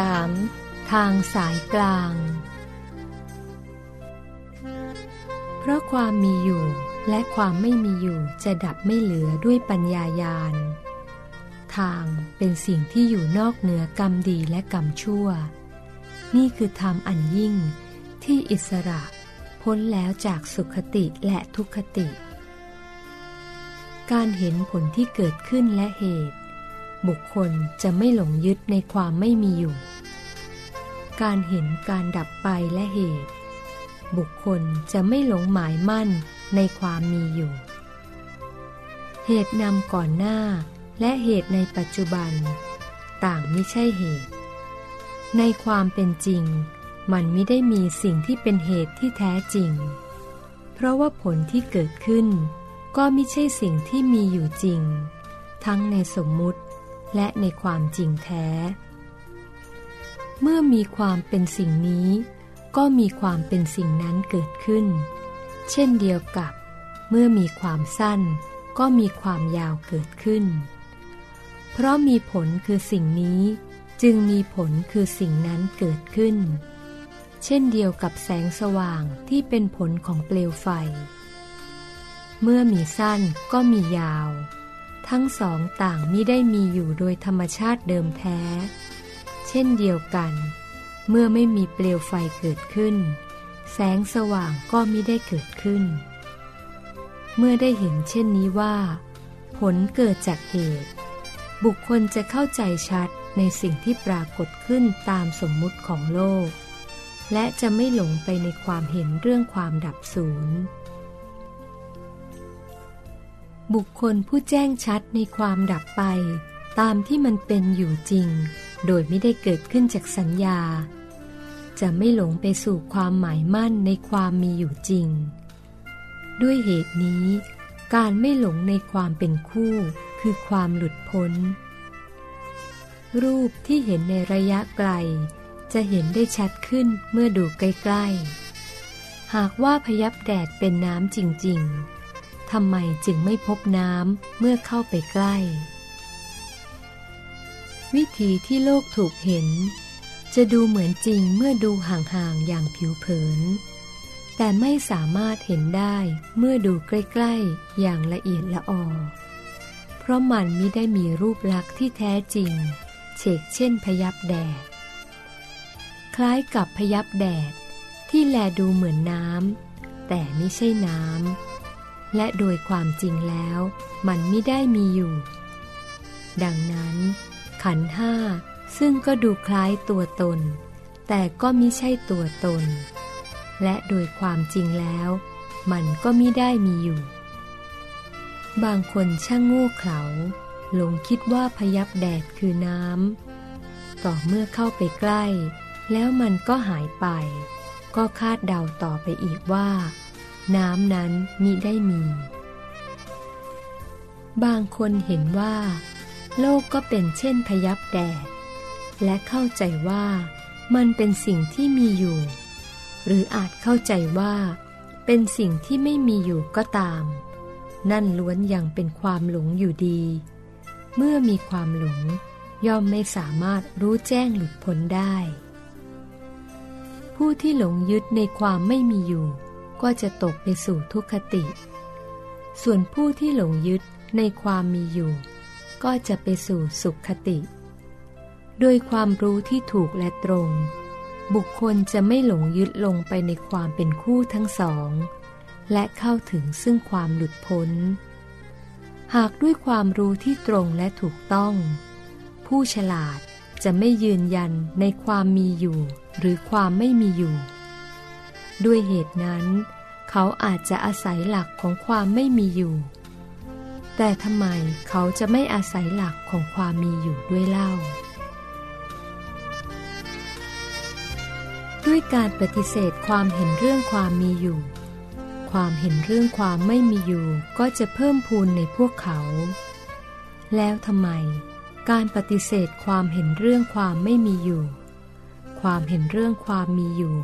3. ทางสายกลาง เพราะความมีอยู่และความไม่มีอยู่จะดับไม่เหลือด้วยปัญญายาณ ทางเป็นสิ่งที่อยู่นอกเหนือกรรมดีและกรรมชั่ว นี่คือธรรมอันยิ่งที่อิสระ พ้นแล้วจากสุขติและทุกขติ การเห็นผลที่เกิดขึ้นและเหตุ บุคคลจะไม่หลงยึดในความไม่มีอยู่ การเห็นการดับไปและเหตุ บุคคลจะไม่หลงหมายมั่นในความมีอยู่ เหตุนำก่อนหน้าและเหตุในปัจจุบัน ต่างไม่ใช่เหตุ ในความเป็นจริง มันไม่ได้มีสิ่งที่เป็นเหตุที่แท้จริง เพราะว่าผลที่เกิดขึ้น ก็ไม่ใช่สิ่งที่มีอยู่จริง ทั้งในสมมุติ และในความจริงแท้ เมื่อมีความเป็นสิ่งนี้ ก็มีความเป็นสิ่งนั้นเกิดขึ้น เช่นเดียวกับ เมื่อมีความสั้น ก็มีความยาวเกิดขึ้น เพราะมีผลคือสิ่งนี้ จึงมีผลคือสิ่งนั้นเกิดขึ้น เช่นเดียวกับแสงสว่างที่เป็นผลของเปลวไฟ เมื่อมีสั้นก็มียาว ทั้งสองต่างมิได้มีอยู่โดยธรรมชาติเดิมแท้ เช่นเดียวกัน เมื่อไม่มีเปลวไฟเกิดขึ้น แสงสว่างก็มิได้เกิดขึ้น เมื่อได้เห็นเช่นนี้ว่า ผลเกิดจากเหตุ บุคคลจะเข้าใจชัดในสิ่งที่ปรากฏขึ้นตามสมมุติของโลก และจะไม่หลงไปในความเห็นเรื่องความดับสูญ บุคคลผู้แจ้งชัดในความดับไป ตามที่มันเป็นอยู่จริง โดยไม่ได้เกิดขึ้นจากสัญญา จะไม่หลงไปสู่ความหมายมั่นในความมีอยู่จริง ด้วยเหตุนี้ การไม่หลงในความเป็นคู่คือความหลุดพ้น รูปที่เห็นในระยะไกล จะเห็นได้ชัดขึ้นเมื่อดูใกล้ ๆ หากว่าพยับแดดเป็นน้ำจริง ๆ ทำไมจึงไม่พบน้ำเมื่อเข้าไปใกล้ วิธีที่โลกถูกเห็น จะดูเหมือนจริงเมื่อดูห่างๆอย่างผิวเผิน แต่ไม่สามารถเห็นได้เมื่อดูใกล้ๆอย่างละเอียดละออเพราะมันไม่ได้มีรูปลักษณ์ที่แท้จริง เฉกเช่นพยับแดด คล้ายกับพยับแดดที่แลดูเหมือนน้ำแต่ไม่ใช่น้ำ และโดยความจริงแล้ว มันไม่ได้มีอยู่ ดังนั้น ขันห้าซึ่งก็ดูคล้ายตัวตน แต่ก็มิใช่ตัวตน และโดยความจริงแล้ว มันก็มิได้มีอยู่ บางคนช่างโง่เขลาหลงคิดว่าพยับแดดคือน้ำ ต่อเมื่อเข้าไปใกล้ แล้วมันก็หายไป ก็คาดเดาต่อไปอีกว่า น้ำนั้นมิได้มี บางคนเห็นว่า โลกก็เป็นเช่นพยับแดด และเข้าใจว่ามันเป็นสิ่งที่มีอยู่ หรืออาจเข้าใจว่า เป็นสิ่งที่ไม่มีอยู่ก็ตาม นั่นล้วนยังเป็นความหลงอยู่ดี เมื่อมีความหลง ย่อมไม่สามารถรู้แจ้งหลุดพ้นได้ ผู้ที่หลงยึดในความไม่มีอยู่ ก็จะตกไปสู่ทุกขติ ส่วนผู้ที่หลงยึดในความมีอยู่ ก็จะไปสู่สุขคติ โดยความรู้ที่ถูกและตรง บุคคลจะไม่หลงยึดลงไปในความเป็นคู่ทั้งสอง และเข้าถึงซึ่งความหลุดพ้น หากด้วยความรู้ที่ตรงและถูกต้อง ผู้ฉลาดจะไม่ยืนยันในความมีอยู่ หรือความไม่มีอยู่ ด้วยเหตุนั้น เขาอาจจะอาศัยหลักของความไม่มีอยู่ แต่ทำไมเขาจะไม่อาศัยหลักของความมีอยู่ด้วยเล่า ด้วยการปฏิเสธความเห็นเรื่องความมีอยู่ ความเห็นเรื่องความไม่มีอยู่ก็จะเพิ่มพูนในพวกเขา แล้วทำไม การปฏิเสธความเห็นเรื่องความไม่มีอยู่ ความเห็นเรื่องความมีอยู่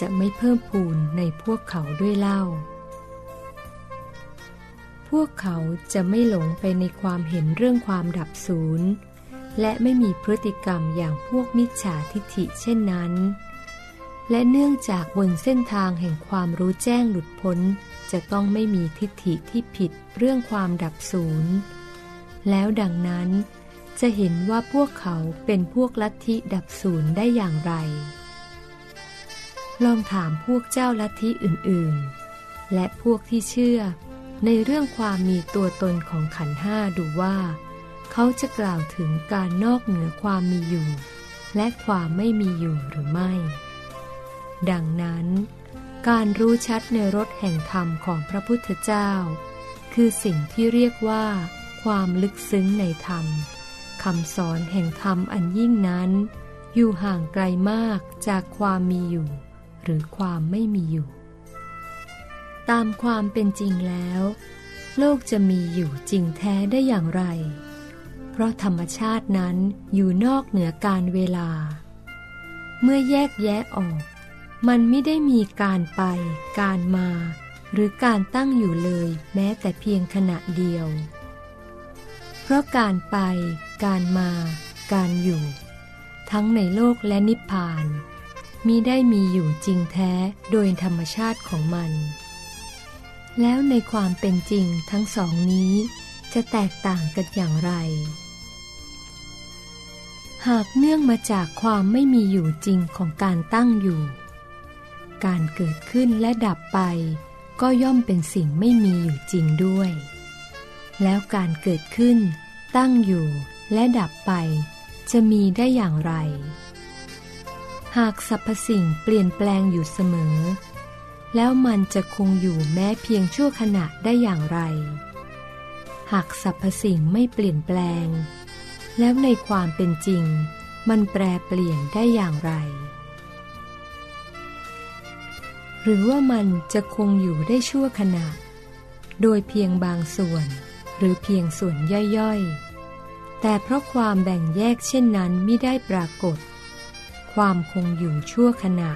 จะไม่เพิ่มพูนในพวกเขาด้วยเล่า พวกเขาจะไม่หลงไปในความเห็นเรื่องความดับศูนย์และไม่มีพฤติกรรมอย่างพวกมิจฉาทิฐิเช่นนั้น และเนื่องจากบนเส้นทางแห่งความรู้แจ้งหลุดพ้น จะต้องไม่มีทิฏฐิที่ผิดเรื่องความดับศูนย์ แล้วดังนั้นจะเห็นว่าพวกเขาเป็นพวกลัทธิดับศูนย์ได้อย่างไร ลองถามพวกเจ้าลัทธิอื่นๆ และพวกที่เชื่อ ในเรื่องความมีตัวตนของขันห้าดูว่า เขาจะกล่าวถึงการนอกเหนือความมีอยู่ และความไม่มีอยู่หรือไม่ ดังนั้น การรู้ชัดในรถแห่งธรรมของพระพุทธเจ้า คือสิ่งที่เรียกว่า ความลึกซึ้งในธรรมคำสอนแห่งธรรมอันยิ่งนั้น อยู่ห่างไกลมากจากความมีอยู่ หรือความไม่มีอยู่ ตามความเป็นจริงแล้ว โลกจะมีอยู่จริงแท้ได้อย่างไร เพราะธรรมชาตินั้นอยู่นอกเหนือการเวลา เมื่อแยกแยะออก มันไม่ได้มีการไป การมา หรือการตั้งอยู่เลยแม้แต่เพียงขณะเดียว เพราะการไป การมา การอยู่ทั้งในโลกและนิพพาน มิได้มีอยู่จริงแท้โดยธรรมชาติของมัน แล้วในความเป็นจริงทั้งสองนี้ จะแตกต่างกันอย่างไร หากเนื่องมาจากความไม่มีอยู่จริงของการตั้งอยู่ การเกิดขึ้นและดับไป ก็ย่อมเป็นสิ่งไม่มีอยู่จริงด้วย แล้วการเกิดขึ้น ตั้งอยู่และดับไป จะมีได้อย่างไร หากสรรพสิ่งเปลี่ยนแปลงอยู่เสมอ แล้วมันจะคงอยู่แม้เพียงชั่วขณะได้อย่างไร หากสรรพสิ่งไม่เปลี่ยนแปลง แล้วในความเป็นจริง มันแปรเปลี่ยนได้อย่างไร หรือว่ามันจะคงอยู่ได้ชั่วขณะ โดยเพียงบางส่วนหรือเพียงส่วนย่อยๆ แต่เพราะความแบ่งแยกเช่นนั้นไม่ได้ปรากฏ ความคงอยู่ชั่วขณะ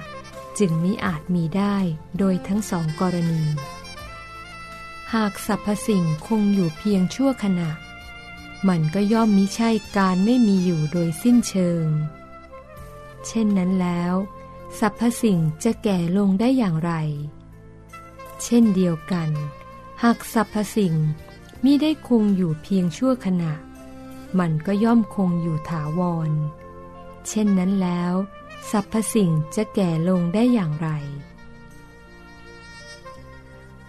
จึงมิอาจมีได้โดยทั้งสองกรณี หากสรรพสิ่งคงอยู่เพียงชั่วขณะ มันก็ย่อมมิใช่การไม่มีอยู่โดยสิ้นเชิง เช่นนั้นแล้วสรรพสิ่งจะแก่ลงได้อย่างไร เช่นเดียวกัน หากสรรพสิ่งมิได้คงอยู่เพียงชั่วขณะ มันก็ย่อมคงอยู่ถาวร เช่นนั้นแล้วสรรพสิ่งจะแก่ลงได้อย่างไร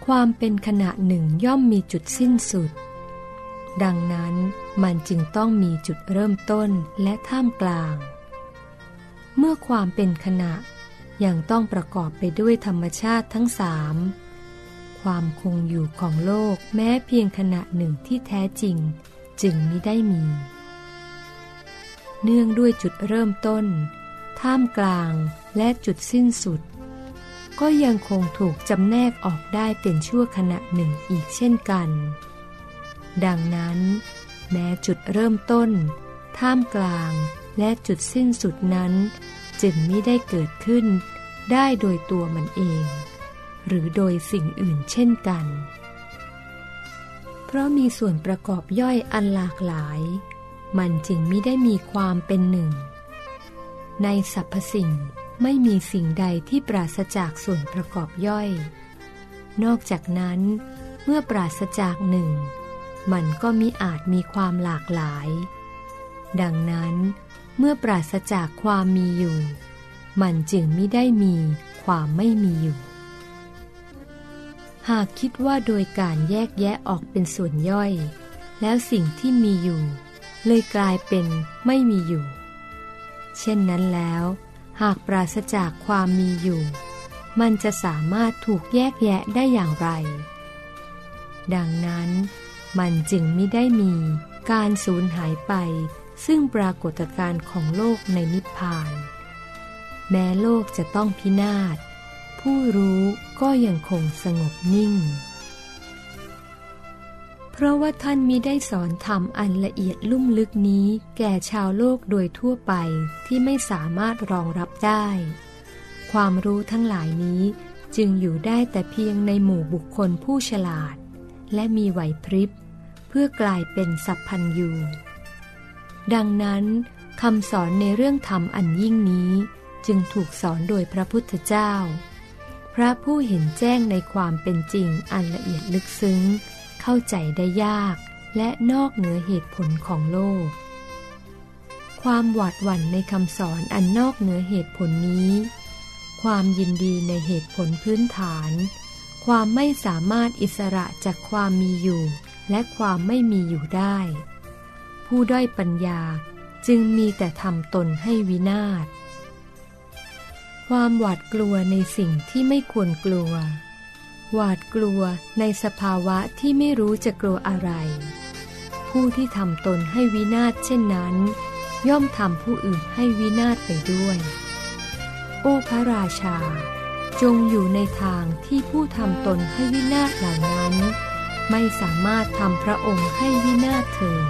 ความเป็นขณะหนึ่งย่อมมีจุดสิ้นสุด ดังนั้นมันจึงต้องมีจุดเริ่มต้นและท่ามกลาง เมื่อความเป็นขณะยังต้องประกอบไปด้วยธรรมชาติทั้งสามความคงอยู่ของโลกแม้เพียงขณะหนึ่งที่แท้จริง จึงไมิได้มี เนื่องด้วยจุดเริ่มต้น ท่ามกลางและจุดสิ้นสุด ก็ยังคงถูกจำแนกออกได้เป็นชั่วขณะหนึ่งอีกเช่นกัน ดังนั้น แม้จุดเริ่มต้น ท่ามกลางและจุดสิ้นสุดนั้น จึงไม่ได้เกิดขึ้น ได้โดยตัวมันเอง หรือโดยสิ่งอื่นเช่นกัน เพราะมีส่วนประกอบย่อยอันหลากหลาย มันจึงไม่ได้มีความเป็นหนึ่ง ในสรรพสิ่งไม่มีสิ่งใดที่ปราศจากส่วนประกอบย่อย นอกจากนั้น เมื่อปราศจากหนึ่ง มันก็มิอาจมีความหลากหลาย ดังนั้น เมื่อปราศจากความมีอยู่ มันจึงไม่ได้มีความไม่มีอยู่ หากคิดว่าโดยการแยกแยะออกเป็นส่วนย่อย แล้วสิ่งที่มีอยู่ เลยกลายเป็นไม่มีอยู่ เช่นนั้นแล้ว หากปราศจากความมีอยู่ มันจะสามารถถูกแยกแยะได้อย่างไร ดังนั้น มันจึงไม่ได้มีการสูญหายไป ซึ่งปรากฏการณ์ของโลกในนิพพาน แม้โลกจะต้องพินาศผู้รู้ก็ยังคงสงบนิ่ง เพราะว่าท่านมิได้สอนธรรมอันละเอียดลุ่มลึกนี้ แก่ชาวโลกโดยทั่วไปที่ไม่สามารถรองรับได้ ความรู้ทั้งหลายนี้จึงอยู่ได้แต่เพียงในหมู่บุคคลผู้ฉลาด และมีไหวพริบ เพื่อกลายเป็นสัพพันยูดังนั้นคำสอนในเรื่องธรรมอันยิ่งนี้ จึงถูกสอนโดยพระพุทธเจ้า พระผู้เห็นแจ้งในความเป็นจริงอันละเอียดลึกซึ้ง เข้าใจได้ยากและนอกเหนือเหตุผลของโลก ความหวาดหวั่นในคำสอนอันนอกเหนือเหตุผลนี้ ความยินดีในเหตุผลพื้นฐาน ความไม่สามารถอิสระจากความมีอยู่ และความไม่มีอยู่ได้ ผู้ด้อยปัญญาจึงมีแต่ทำตนให้วินาศ ความหวาดกลัวในสิ่งที่ไม่ควรกลัว หวาดกลัวในสภาวะที่ไม่รู้จะกลัวอะไร ผู้ที่ทำตนให้วินาศเช่นนั้น ย่อมทำผู้อื่นให้วินาศไปด้วย โอ้พระราชา จงอยู่ในทางที่ผู้ทำตนให้วินาศเหล่านั้น ไม่สามารถทำพระองค์ให้วินาศเถิด